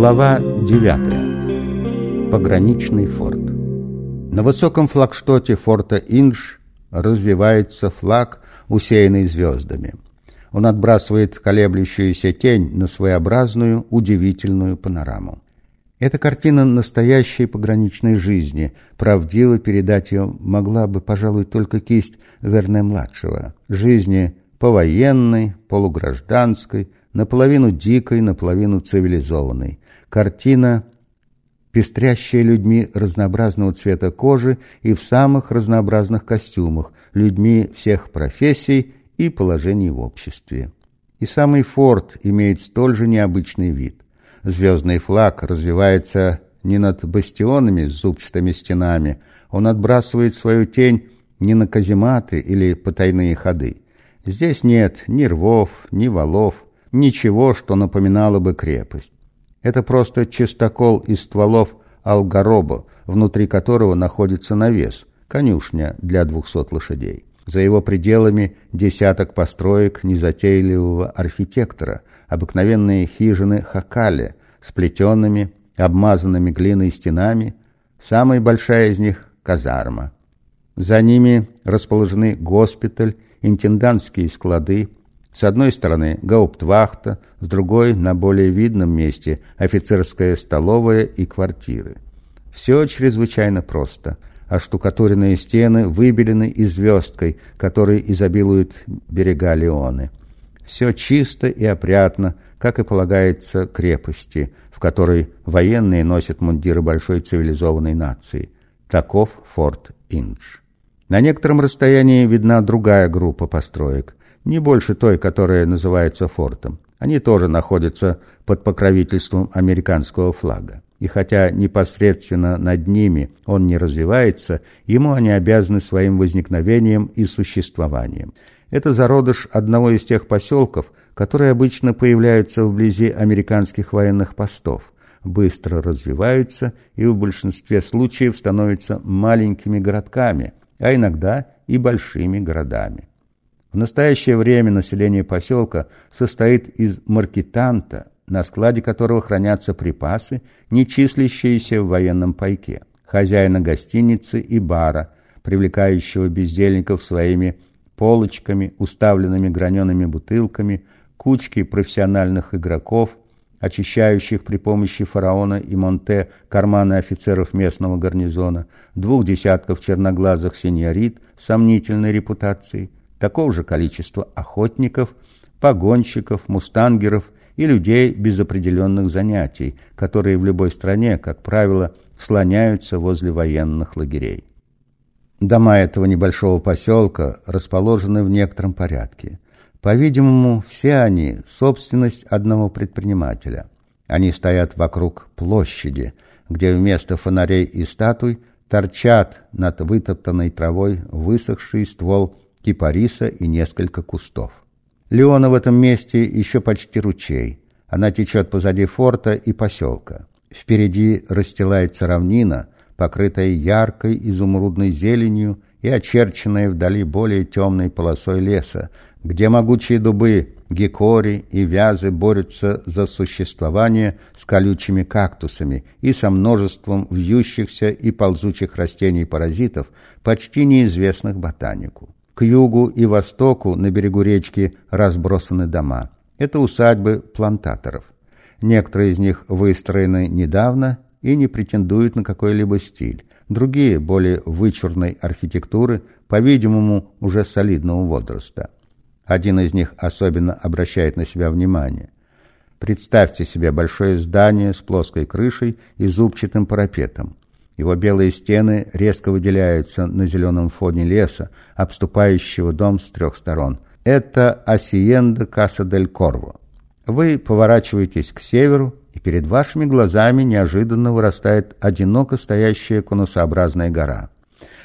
Глава 9. Пограничный форт. На высоком флагштоте форта Индж развивается флаг, усеянный звездами. Он отбрасывает колеблющуюся тень на своеобразную, удивительную панораму. Эта картина настоящей пограничной жизни. Правдиво передать ее могла бы, пожалуй, только кисть Верне-младшего. Жизни повоенной, полугражданской, наполовину дикой, наполовину цивилизованной. Картина, пестрящая людьми разнообразного цвета кожи и в самых разнообразных костюмах, людьми всех профессий и положений в обществе. И самый форт имеет столь же необычный вид. Звездный флаг развивается не над бастионами с зубчатыми стенами, он отбрасывает свою тень не на казематы или потайные ходы. Здесь нет ни рвов, ни валов, ничего, что напоминало бы крепость. Это просто чистокол из стволов алгароба, внутри которого находится навес, конюшня для двухсот лошадей. За его пределами десяток построек незатейливого архитектора, обыкновенные хижины хакали, сплетенными, обмазанными глиной стенами, самая большая из них – казарма. За ними расположены госпиталь, интендантские склады, с одной стороны гауптвахта, с другой, на более видном месте, офицерская столовая и квартиры. Все чрезвычайно просто, а штукатуренные стены выбелены и звездкой, которой изобилуют берега Леоны. Все чисто и опрятно, как и полагается крепости, в которой военные носят мундиры большой цивилизованной нации. Таков форт Индж. На некотором расстоянии видна другая группа построек не больше той, которая называется фортом. Они тоже находятся под покровительством американского флага. И хотя непосредственно над ними он не развивается, ему они обязаны своим возникновением и существованием. Это зародыш одного из тех поселков, которые обычно появляются вблизи американских военных постов, быстро развиваются и в большинстве случаев становятся маленькими городками, а иногда и большими городами. В настоящее время население поселка состоит из маркетанта, на складе которого хранятся припасы, не числящиеся в военном пайке, хозяина гостиницы и бара, привлекающего бездельников своими полочками, уставленными гранеными бутылками, кучки профессиональных игроков, очищающих при помощи фараона и Монте карманы офицеров местного гарнизона, двух десятков черноглазых сеньорит сомнительной репутацией, такого же количества охотников, погонщиков, мустангеров и людей без определенных занятий, которые в любой стране, как правило, слоняются возле военных лагерей. Дома этого небольшого поселка расположены в некотором порядке. По-видимому, все они – собственность одного предпринимателя. Они стоят вокруг площади, где вместо фонарей и статуй торчат над вытоптанной травой высохший ствол кипариса и несколько кустов. Леона в этом месте еще почти ручей. Она течет позади форта и поселка. Впереди расстилается равнина, покрытая яркой изумрудной зеленью и очерченная вдали более темной полосой леса, где могучие дубы, гекори и вязы борются за существование с колючими кактусами и со множеством вьющихся и ползучих растений-паразитов, почти неизвестных ботанику. К югу и востоку на берегу речки разбросаны дома. Это усадьбы плантаторов. Некоторые из них выстроены недавно и не претендуют на какой-либо стиль. Другие, более вычурной архитектуры, по-видимому, уже солидного возраста. Один из них особенно обращает на себя внимание. Представьте себе большое здание с плоской крышей и зубчатым парапетом. Его белые стены резко выделяются на зеленом фоне леса, обступающего дом с трех сторон. Это Асиенда Каса дель Корво. Вы поворачиваетесь к северу, и перед вашими глазами неожиданно вырастает одиноко стоящая конусообразная гора.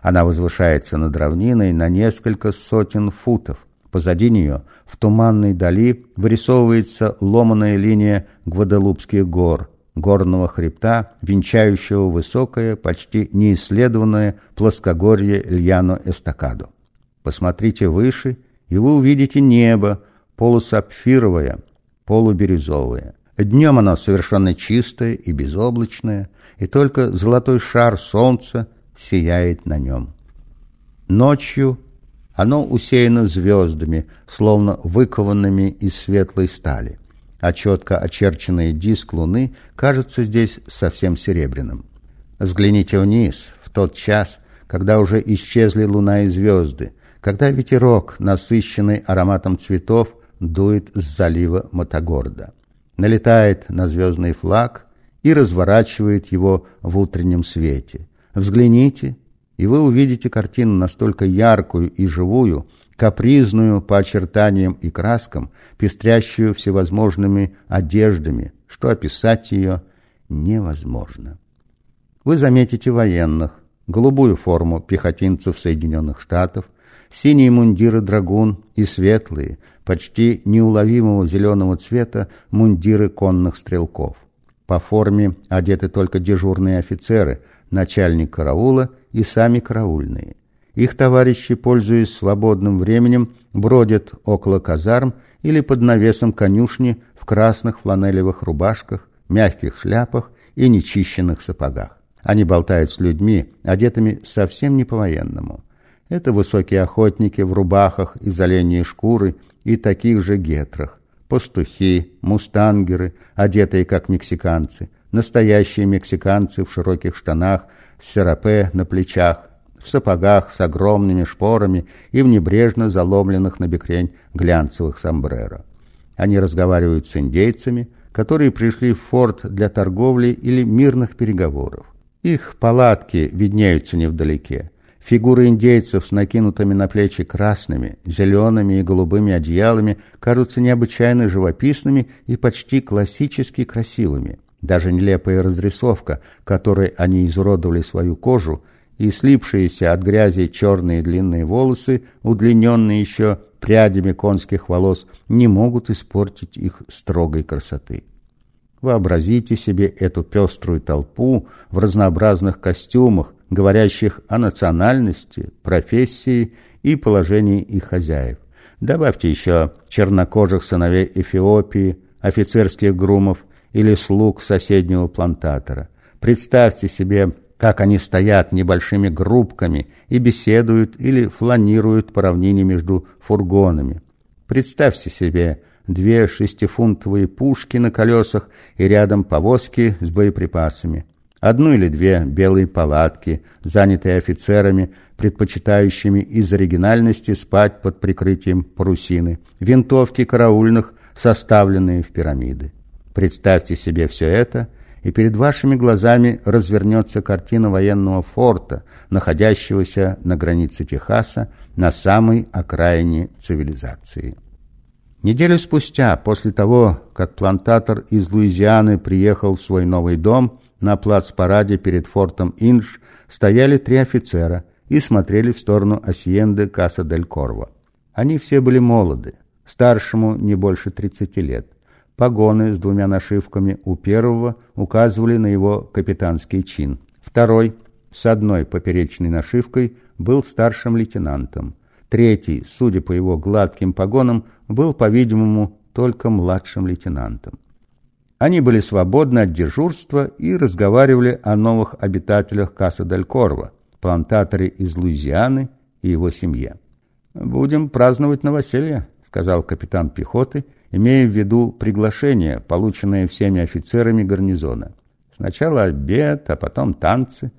Она возвышается над равниной на несколько сотен футов. Позади нее, в туманной дали, вырисовывается ломаная линия Гваделупских гор – горного хребта, венчающего высокое, почти неисследованное плоскогорье Льяно-Эстакадо. Посмотрите выше, и вы увидите небо, полусапфировое, полубирюзовое. Днем оно совершенно чистое и безоблачное, и только золотой шар солнца сияет на нем. Ночью оно усеяно звездами, словно выкованными из светлой стали, а четко очерченный диск луны кажется здесь совсем серебряным. Взгляните вниз, в тот час, когда уже исчезли луна и звезды, когда ветерок, насыщенный ароматом цветов, дует с залива Мотогорда, налетает на звездный флаг и разворачивает его в утреннем свете. Взгляните, и вы увидите картину настолько яркую и живую, капризную по очертаниям и краскам, пестрящую всевозможными одеждами, что описать ее невозможно. Вы заметите военных, голубую форму пехотинцев Соединенных Штатов, синие мундиры драгун и светлые, почти неуловимого зеленого цвета мундиры конных стрелков. По форме одеты только дежурные офицеры, начальник караула и сами караульные. Их товарищи, пользуясь свободным временем, бродят около казарм или под навесом конюшни в красных фланелевых рубашках, мягких шляпах и нечищенных сапогах. Они болтают с людьми, одетыми совсем не по-военному. Это высокие охотники в рубахах из оленьей шкуры и таких же гетрах, пастухи, мустангеры, одетые как мексиканцы, настоящие мексиканцы в широких штанах с серапе на плечах, в сапогах с огромными шпорами и в небрежно заломленных на бекрень глянцевых сомбреро. Они разговаривают с индейцами, которые пришли в форт для торговли или мирных переговоров. Их палатки виднеются невдалеке. Фигуры индейцев с накинутыми на плечи красными, зелеными и голубыми одеялами кажутся необычайно живописными и почти классически красивыми. Даже нелепая разрисовка, которой они изуродовали свою кожу, и слипшиеся от грязи черные длинные волосы, удлиненные еще прядями конских волос, не могут испортить их строгой красоты. Вообразите себе эту пеструю толпу в разнообразных костюмах, говорящих о национальности, профессии и положении их хозяев. Добавьте еще чернокожих сыновей Эфиопии, офицерских грумов или слуг соседнего плантатора. Представьте себе, как они стоят небольшими группками и беседуют или фланируют по равнине между фургонами. Представьте себе две шестифунтовые пушки на колесах и рядом повозки с боеприпасами. Одну или две белые палатки, занятые офицерами, предпочитающими из оригинальности спать под прикрытием парусины, винтовки караульных, составленные в пирамиды. Представьте себе все это, и перед вашими глазами развернется картина военного форта, находящегося на границе Техаса, на самой окраине цивилизации. Неделю спустя, после того, как плантатор из Луизианы приехал в свой новый дом, на плац-параде перед фортом Инж стояли три офицера и смотрели в сторону Асьенды Каса-дель-Корво. Они все были молоды, старшему не больше 30 лет. Погоны с двумя нашивками у первого указывали на его капитанский чин. Второй, с одной поперечной нашивкой, был старшим лейтенантом. Третий, судя по его гладким погонам, был, по-видимому, только младшим лейтенантом. Они были свободны от дежурства и разговаривали о новых обитателях Каса-дель-Корво, плантаторе из Луизианы и его семье. «Будем праздновать новоселье», — сказал капитан пехоты имея в виду приглашение, полученное всеми офицерами гарнизона. Сначала обед, а потом танцы.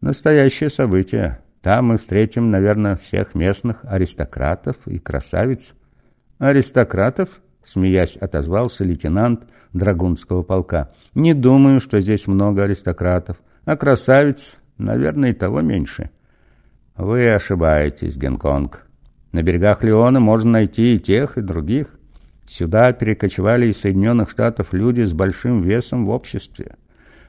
Настоящее событие. Там мы встретим, наверное, всех местных аристократов и красавиц. Аристократов? Смеясь, отозвался лейтенант Драгунского полка. Не думаю, что здесь много аристократов. А красавиц, наверное, и того меньше. Вы ошибаетесь, Гонконг. На берегах Леона можно найти и тех, и других. Сюда перекочевали из Соединенных Штатов люди с большим весом в обществе.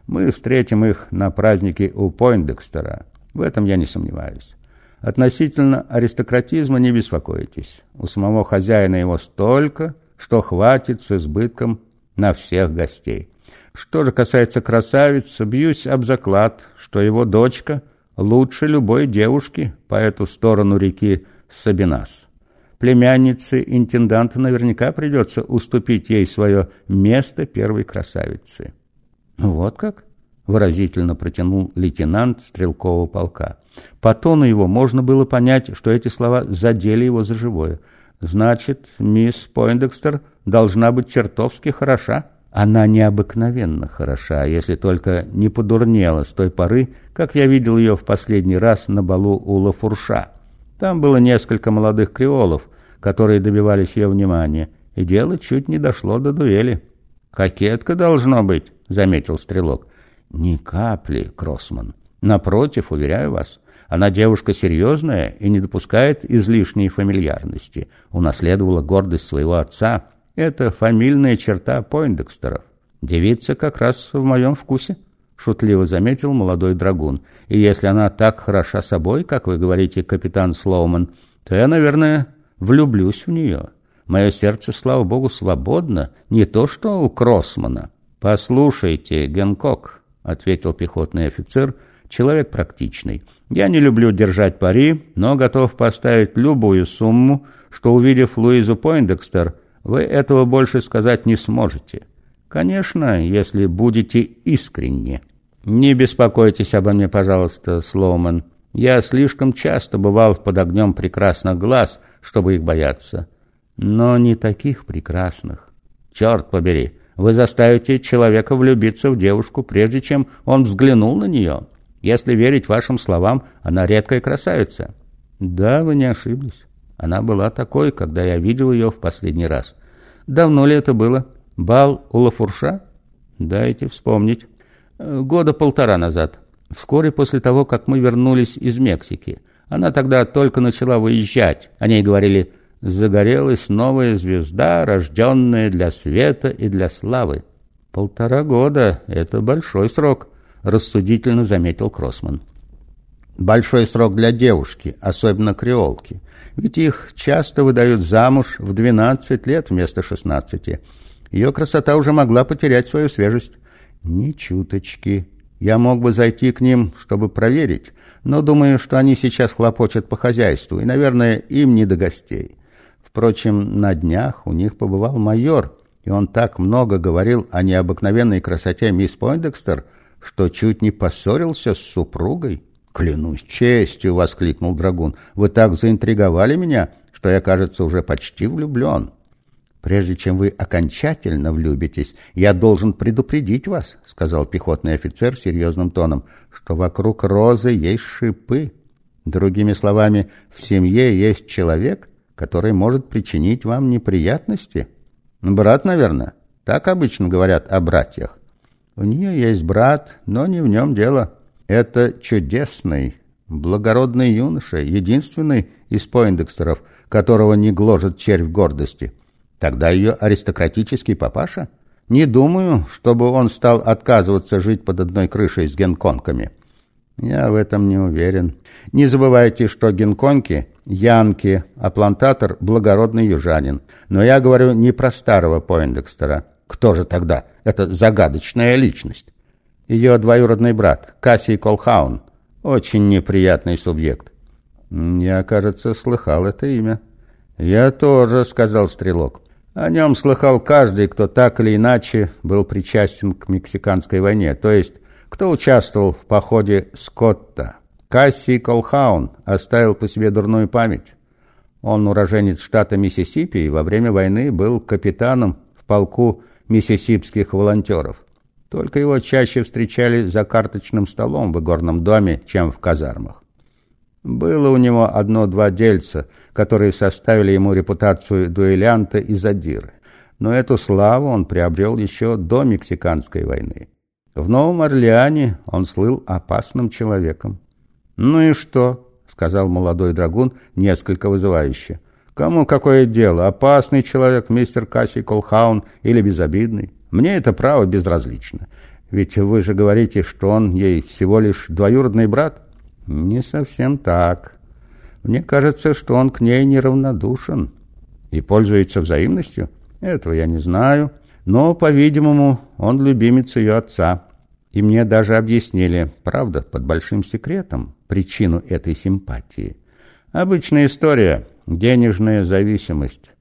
Мы встретим их на празднике у Пойндекстера. В этом я не сомневаюсь. Относительно аристократизма не беспокойтесь. У самого хозяина его столько, что хватит с избытком на всех гостей. Что же касается красавиц, бьюсь об заклад, что его дочка лучше любой девушки по эту сторону реки Сабинас. Племяннице интенданта наверняка придется уступить ей свое место первой красавицы. Вот как? Выразительно протянул лейтенант стрелкового полка. По тону его можно было понять, что эти слова задели его за живое. Значит, мисс Пойндекстер должна быть чертовски хороша. Она необыкновенно хороша, если только не подурнела с той поры, как я видел ее в последний раз на балу у Лафурша. Там было несколько молодых креолов, которые добивались ее внимания, и дело чуть не дошло до дуэли. «Кокетка должно быть», — заметил Стрелок. «Ни капли, Кроссман. Напротив, уверяю вас, она девушка серьезная и не допускает излишней фамильярности. Унаследовала гордость своего отца. Это фамильная черта Пойндекстеров. Девица как раз в моем вкусе». — шутливо заметил молодой драгун. «И если она так хороша собой, как вы говорите, капитан Слоуман, то я, наверное, влюблюсь в нее. Мое сердце, слава богу, свободно, не то что у Кроссмана». «Послушайте, Генкок», — ответил пехотный офицер, — «человек практичный. Я не люблю держать пари, но готов поставить любую сумму, что, увидев Луизу Пойндекстер, вы этого больше сказать не сможете». Конечно, если будете искренни. Не беспокойтесь обо мне, пожалуйста, Слоуман. Я слишком часто бывал под огнем прекрасных глаз, чтобы их бояться. Но не таких прекрасных. Черт побери, вы заставите человека влюбиться в девушку, прежде чем он взглянул на нее. Если верить вашим словам, она редкая красавица. Да, вы не ошиблись. Она была такой, когда я видел ее в последний раз. Давно ли это было? Бал у Лафурша? Дайте вспомнить. Года полтора назад. Вскоре после того, как мы вернулись из Мексики. Она тогда только начала выезжать. О ней говорили «Загорелась новая звезда, рожденная для света и для славы». «Полтора года — это большой срок», — рассудительно заметил Кроссман. «Большой срок для девушки, особенно креолки. Ведь их часто выдают замуж в 12 лет вместо 16. Ее красота уже могла потерять свою свежесть. Ни чуточки. Я мог бы зайти к ним, чтобы проверить, но думаю, что они сейчас хлопочут по хозяйству, и, наверное, им не до гостей. Впрочем, на днях у них побывал майор, и он так много говорил о необыкновенной красоте мисс Пойндекстер, что чуть не поссорился с супругой. «Клянусь честью!» — воскликнул Драгун. «Вы так заинтриговали меня, что я, кажется, уже почти влюблен». «Прежде чем вы окончательно влюбитесь, я должен предупредить вас», — сказал пехотный офицер серьезным тоном, «что вокруг розы есть шипы. Другими словами, в семье есть человек, который может причинить вам неприятности. Брат, наверное. Так обычно говорят о братьях. У нее есть брат, но не в нем дело. Это чудесный, благородный юноша, единственный из поиндекстеров, которого не гложет червь гордости». Тогда ее аристократический папаша? Не думаю, чтобы он стал отказываться жить под одной крышей с генконками. Я в этом не уверен. Не забывайте, что генконки – янки, а плантатор – благородный южанин. Но я говорю не про старого Поиндекстера. Кто же тогда? Это загадочная личность. Ее двоюродный брат, Кассий Колхаун. Очень неприятный субъект. Я, кажется, слыхал это имя. «Я тоже», — сказал Стрелок. О нем слыхал каждый, кто так или иначе был причастен к Мексиканской войне, то есть кто участвовал в походе Скотта. Касси Колхаун оставил по себе дурную память. Он уроженец штата Миссисипи и во время войны был капитаном в полку миссисипских волонтеров. Только его чаще встречали за карточным столом в игорном доме, чем в казармах. Было у него одно-два дельца, которые составили ему репутацию дуэлянта и задиры. Но эту славу он приобрел еще до Мексиканской войны. В Новом Орлеане он слыл опасным человеком. «Ну и что?» — сказал молодой драгун несколько вызывающе. «Кому какое дело, опасный человек мистер Касси Колхаун или безобидный? Мне это право безразлично. Ведь вы же говорите, что он ей всего лишь двоюродный брат». Не совсем так. Мне кажется, что он к ней неравнодушен и пользуется взаимностью. Этого я не знаю, но, по-видимому, он любимец ее отца. И мне даже объяснили, правда, под большим секретом, причину этой симпатии. Обычная история. денежная зависимость.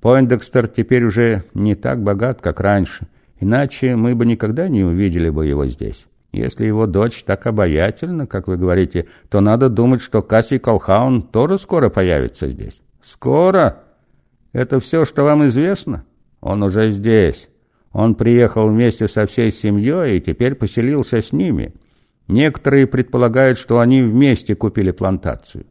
Пойндекстер теперь уже не так богат, как раньше, иначе мы бы никогда не увидели бы его здесь. Если его дочь так обаятельна, как вы говорите, то надо думать, что Касси Колхаун тоже скоро появится здесь. Скоро? Это все, что вам известно? Он уже здесь. Он приехал вместе со всей семьей и теперь поселился с ними. Некоторые предполагают, что они вместе купили плантацию.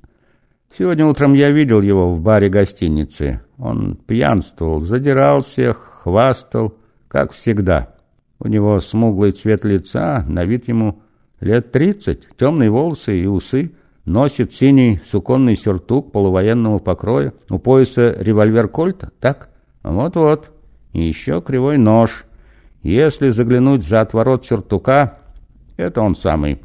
Сегодня утром я видел его в баре гостиницы. Он пьянствовал, задирал всех, хвастал, как всегда. У него смуглый цвет лица, на вид ему лет тридцать, темные волосы и усы, носит синий суконный сюртук полувоенного покроя, у пояса револьвер Кольта, так? Вот-вот. И еще кривой нож. Если заглянуть за отворот сюртука, это он самый.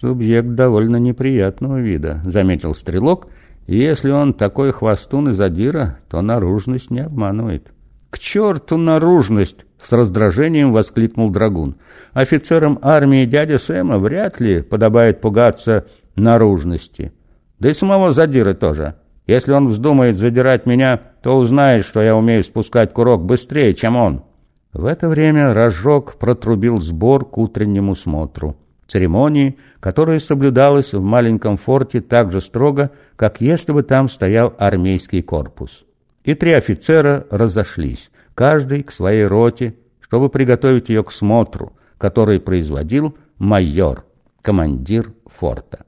Субъект довольно неприятного вида, заметил стрелок, и если он такой хвостун и задира, то наружность не обманывает. «К черту наружность!» — с раздражением воскликнул Драгун. «Офицерам армии дяди Сэма вряд ли подобает пугаться наружности. Да и самого задиры тоже. Если он вздумает задирать меня, то узнает, что я умею спускать курок быстрее, чем он». В это время разжег протрубил сбор к утреннему смотру. Церемонии, которая соблюдалась в маленьком форте так же строго, как если бы там стоял армейский корпус и три офицера разошлись, каждый к своей роте, чтобы приготовить ее к смотру, который производил майор, командир форта.